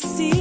the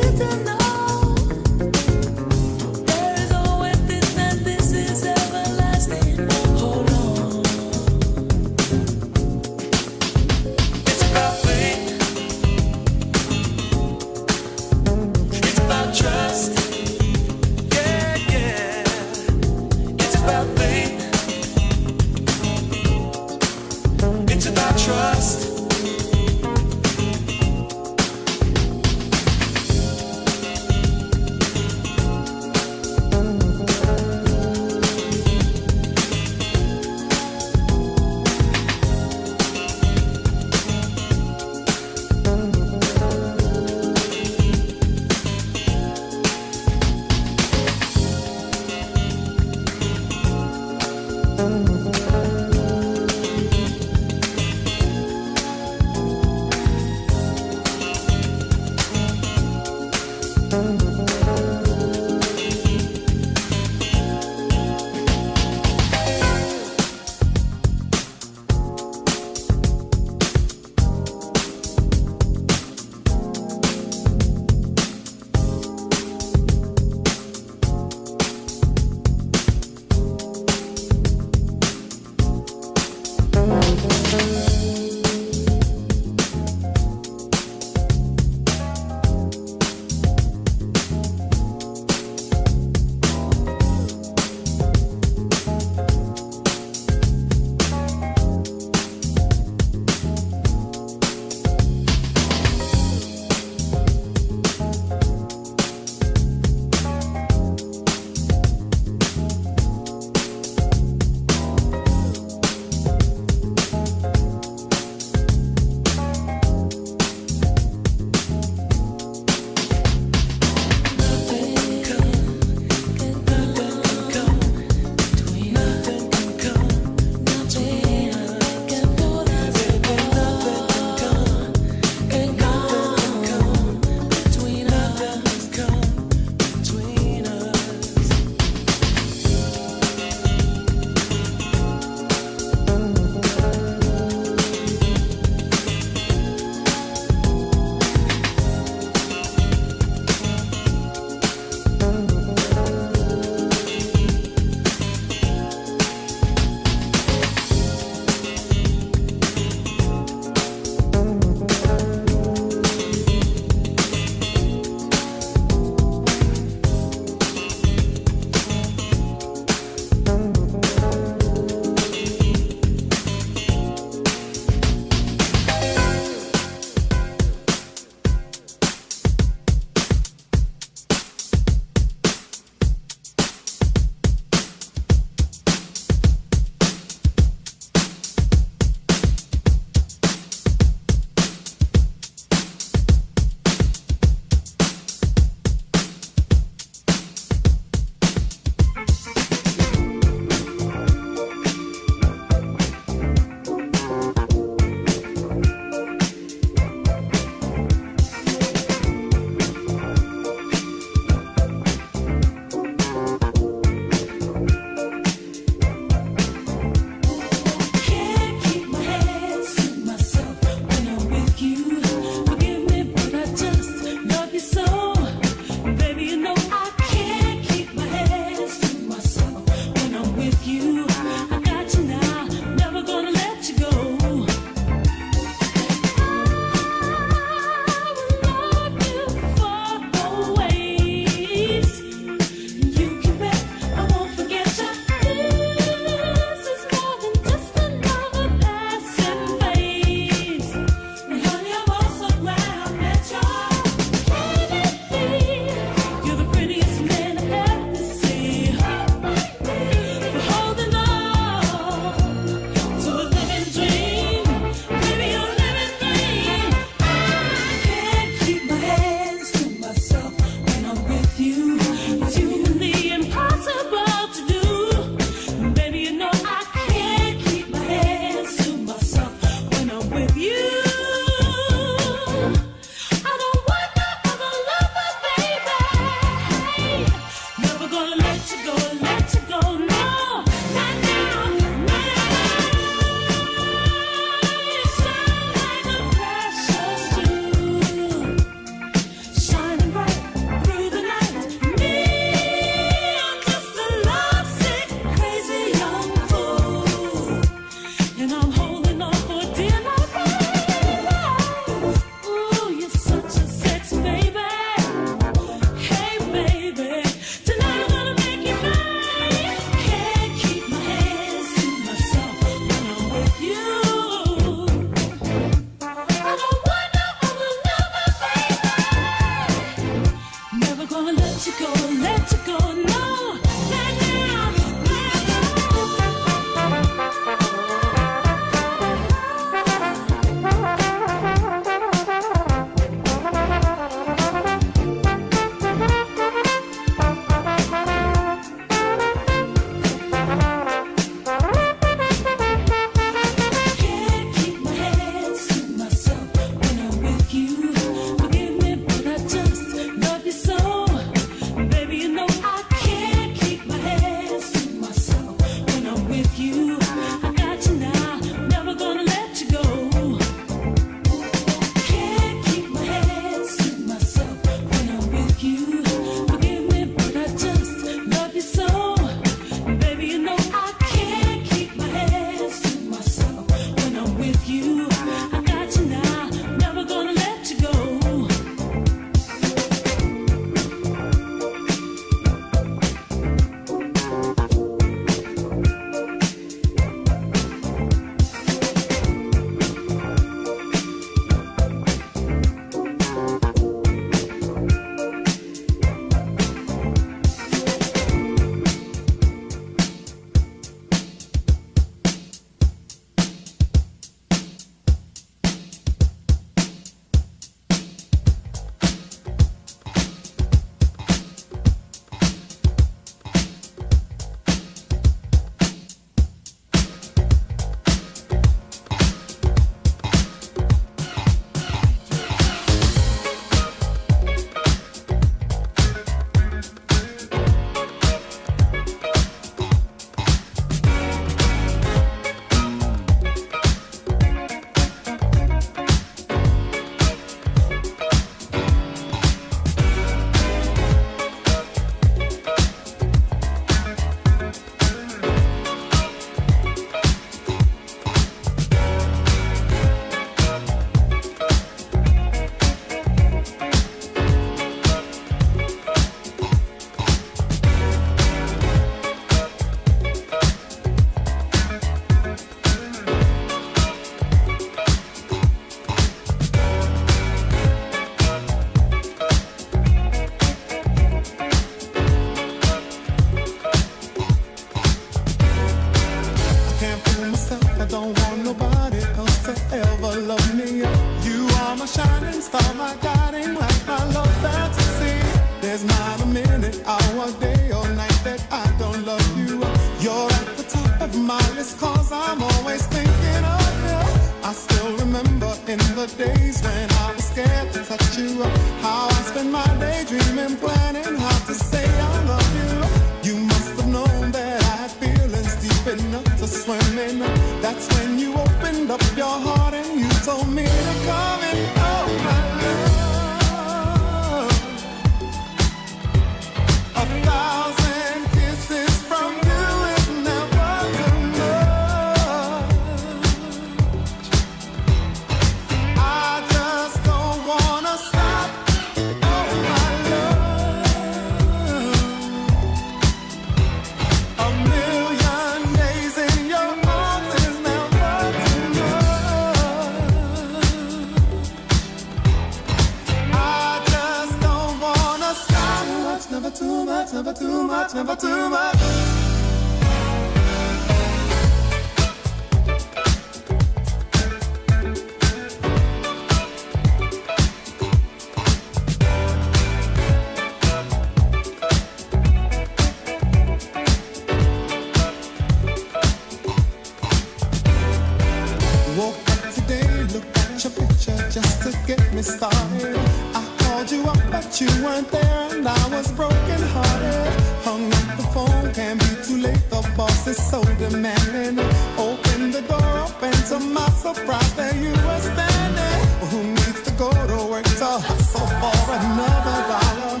the pride that you were standing. Who needs to go to work to hustle for another dollar?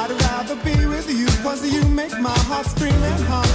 I'd rather be with you, cause you make my heart scream and holler.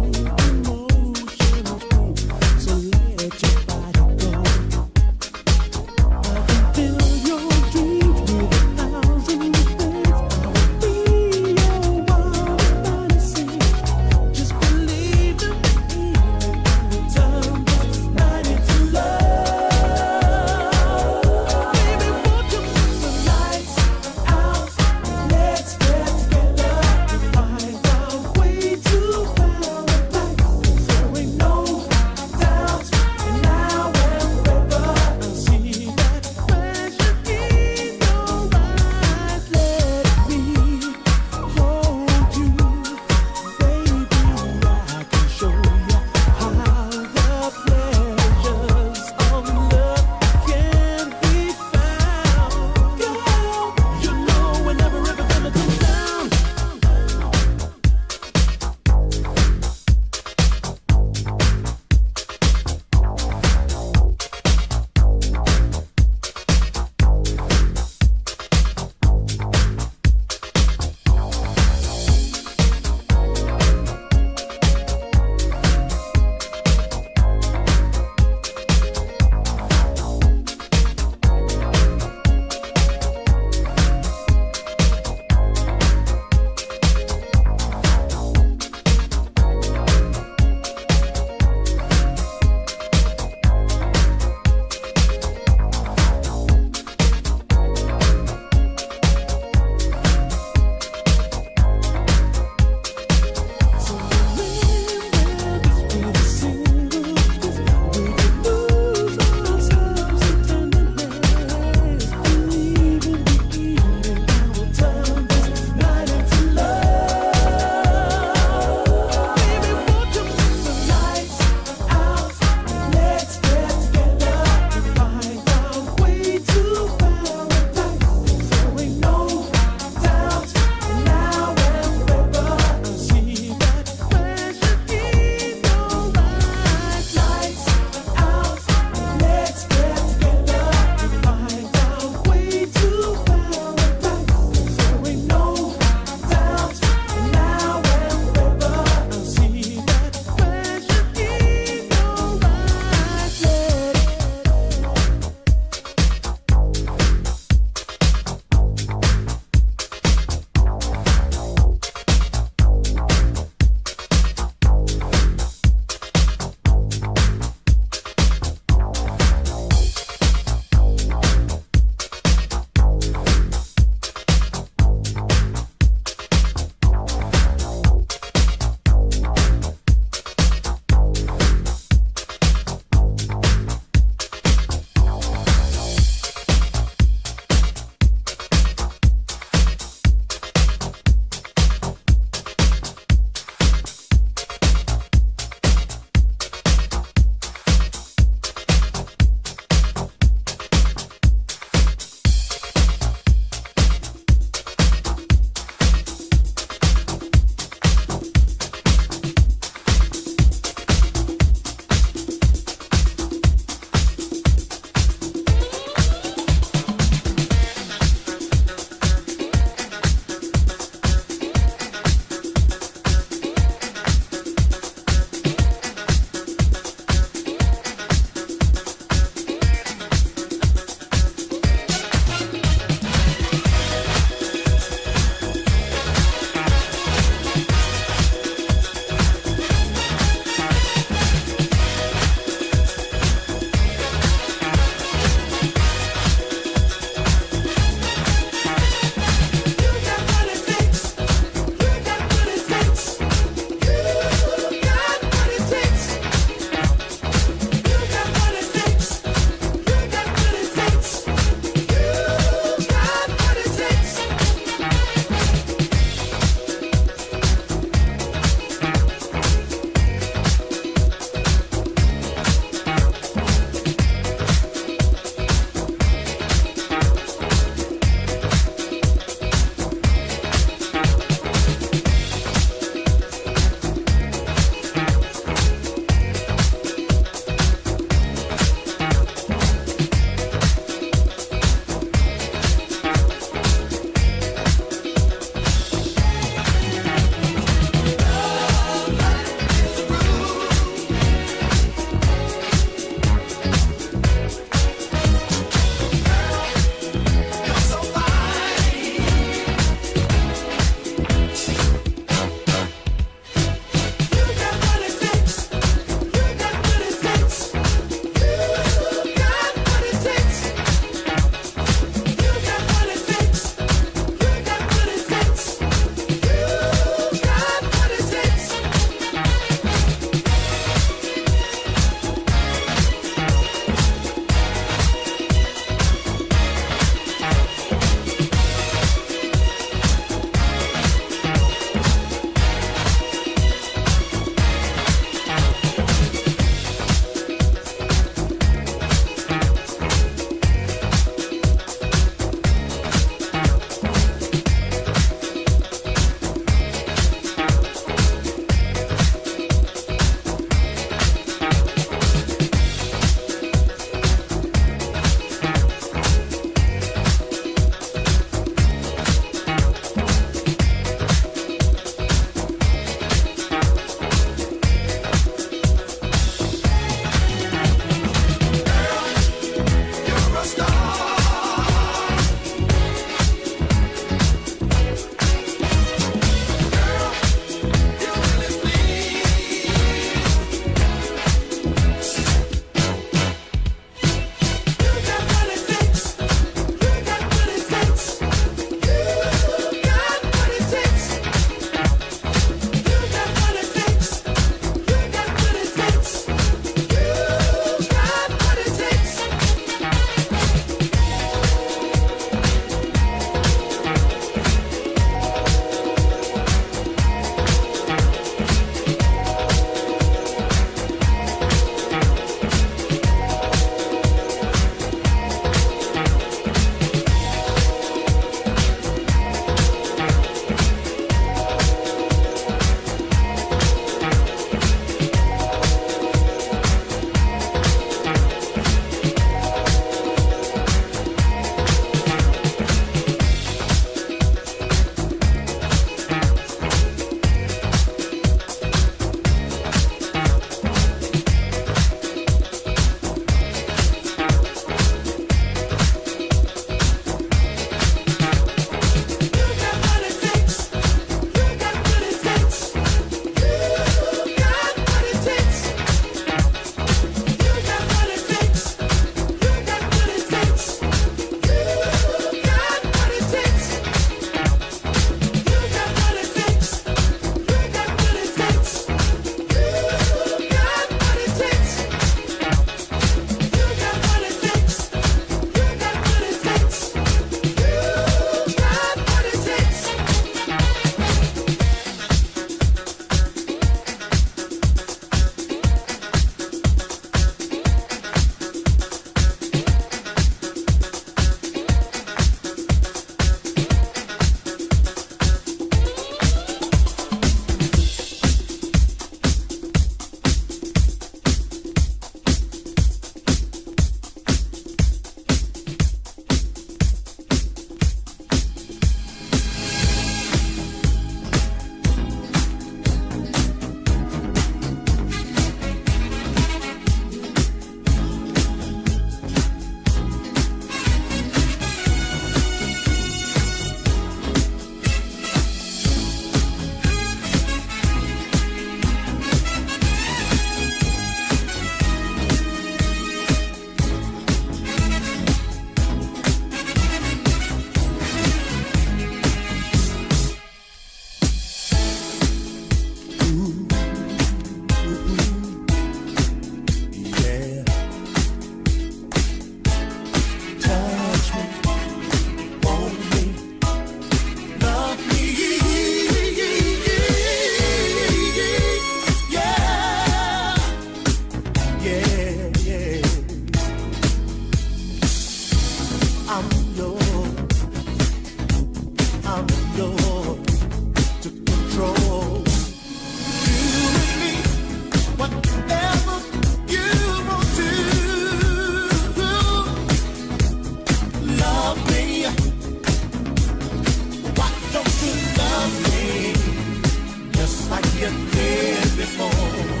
You did before?